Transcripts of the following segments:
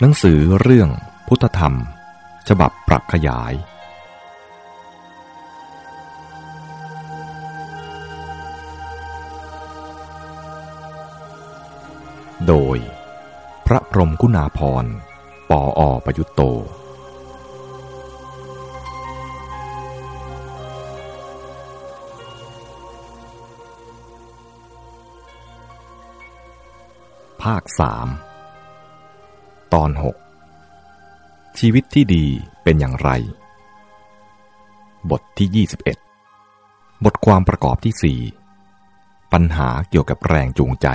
หนังสือเรื่องพุทธธรรม ฉบับปรับขยาย โดย พระพรมกุณาพรปออประยุตโต ภาคสาม ตอน 6 ชีวิตที่ดีเป็นอย่างไร บทที่ 21 บทความประกอบที่ 4 ปัญหาเกี่ยวกับแรงจูงใจ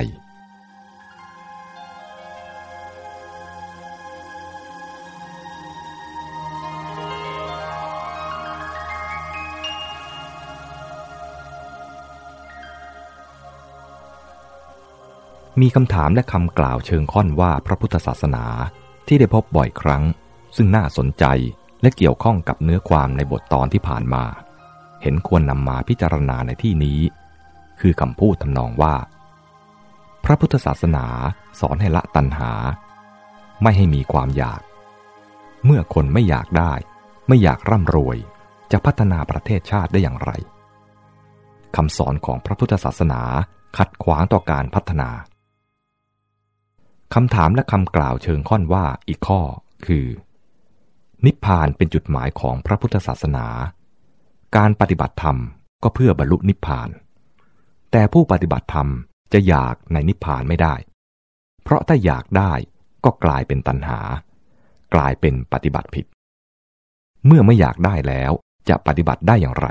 มีคำถามและคำกล่าวเชิงค่อนว่าพระพุทธศาสนาที่ได้พบบ่อยครั้ง ซึ่งน่าสนใจและเกี่ยวข้องกับเนื้อความในบทตอนที่ผ่านมา เห็นควรนำมาพิจารณาในที่นี้ คือคำพูดทำนองว่า พระพุทธศาสนาสอนให้ละตัณหา ไม่ให้มีความอยาก เมื่อคนไม่อยากได้ ไม่อยากร่ำรวย จะพัฒนาประเทศชาติได้อย่างไรคำสอนของพระพุทธศาสนาขัดขวางต่อการพัฒนาำถามและคำกล่าวเชิงค่อนว่าอีกข้อคือ นิพพานเป็นจุดหมายของพระพุทธศาสนา การปฏิบัติธรรมก็เพื่อบรรลุนิพพาน แต่ผู้ปฏิบัติธรรมจะอยากในนิพพานไม่ได้ เพราะถ้าอยากได้ก็กลายเป็นตัณหา กลายเป็นปฏิบัติผิด เมื่อไม่อยากได้แล้วจะปฏิบัติได้อย่างไร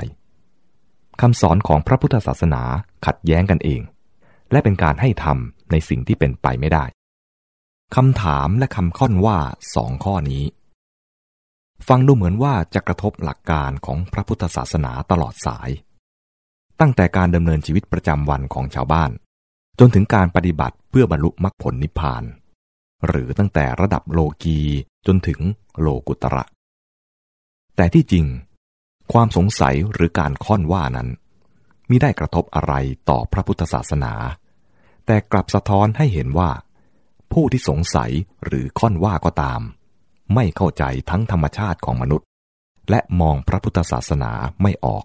คำสอนของพระพุทธศาสนาขัดแย้งกันเอง และเป็นการให้ทำในสิ่งที่เป็นไปไม่ได้ คำถามและคำค่อนว่าสองข้อนี้ ฟังดูเหมือนว่าจะกระทบหลักการของพระพุทธศาสนาตลอดสาย ตั้งแต่การดำเนินชีวิตประจำวันของชาวบ้าน จนถึงการปฏิบัติเพื่อบรรลุมรรคผลนิพพาน หรือตั้งแต่ระดับโลกีจนถึงโลกุตระ แต่ที่จริง ความสงสัยหรือการค่อนว่านั้นมิได้กระทบอะไรต่อพระพุทธศาสนา แต่กลับสะท้อนให้เห็นว่า ผู้ที่สงสัยหรือค่อนว่าก็ตาม ไม่เข้าใจทั้งธรรมชาติของมนุษย์ และมองพระพุทธศาสนาไม่ออก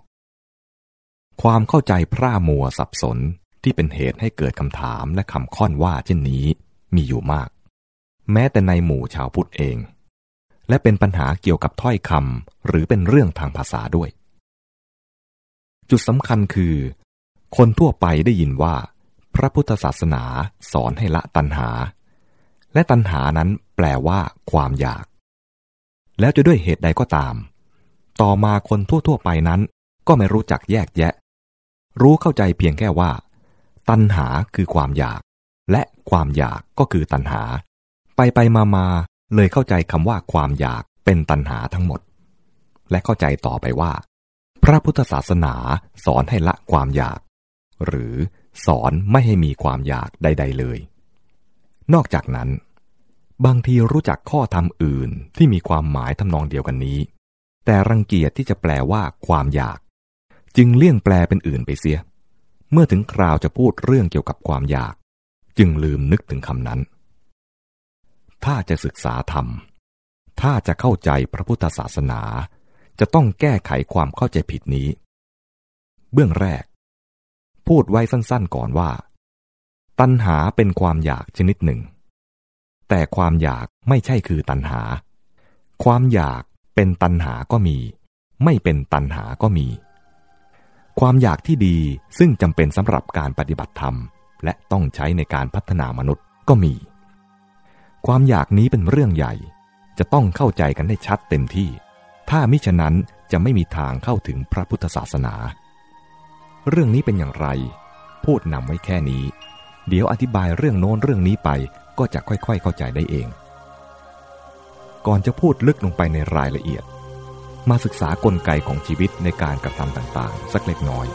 ความเข้าใจพร่ามัวสับสนที่เป็นเหตุให้เกิดคำถามและคำค่อนว่าเช่นนี้มีอยู่มาก แม้แต่ในหมู่ชาวพุทธเอง และเป็นปัญหาเกี่ยวกับถ้อยคำหรือเป็นเรื่องทางภาษาด้วย จุดสำคัญคือ คนทั่วไปได้ยินว่า พระพุทธศาสนาสอนให้ละตัณหา และตัณหานั้นแปลว่า ความอยาก แล้วจะด้วยเหตุใดก็ตาม ต่อมาคนทั่วๆไปนั้น ก็ไม่รู้จักแยกแยะ รู้เข้าใจเพียงแค่ว่า ตัณหาคือความอยาก และความอยากก็คือตัณหา ไปไปมามาเลยเข้าใจคำว่าความอยากเป็นตัณหาทั้งหมด และเข้าใจต่อไปว่า พระพุทธศาสนาสอนให้ละความอยาก หรือสอนไม่ให้มีความอยากใด ๆเลย นอกจากนั้น บางทีรู้จักข้อธรรมอื่นที่มีความหมายทำนองเดียวกันนี้ แต่รังเกียจที่จะแปลว่าความอยาก จึงเลี่ยงแปลเป็นอื่นไปเสีย เมื่อถึงคราวจะพูดเรื่องเกี่ยวกับความอยาก จึงลืมนึกถึงคำนั้น ถ้าจะศึกษาธรรม ถ้าจะเข้าใจพระพุทธศาสนา จะต้องแก้ไขความเข้าใจผิดนี้ เบื้องแรก พูดไว้สั้นๆก่อนว่า ตัณหาเป็นความอยากชนิดหนึ่ง แต่ความอยากไม่ใช่คือตัณหา ความอยากเป็นตัณหาก็มี ไม่เป็นตัณหาก็มี ความอยากที่ดีซึ่งจำเป็นสำหรับการปฏิบัติธรรม และต้องใช้ในการพัฒนามนุษย์ก็มี ความอยากนี้เป็นเรื่องใหญ่ จะต้องเข้าใจกันให้ชัดเต็มที่ ถ้ามิฉะนั้นจะไม่มีทางเข้าถึงพระพุทธศาสนา เรื่องนี้เป็นอย่างไร พูดนำไว้แค่นี้ เดี๋ยวอธิบายเรื่องโน้นเรื่องนี้ไป ก็จะค่อยๆเข้าใจได้เอง ก่อนจะพูดลึกลงไปในรายละเอียด มาศึกษากลไกของชีวิตในการกระทำต่างๆ สักเล็กน้อย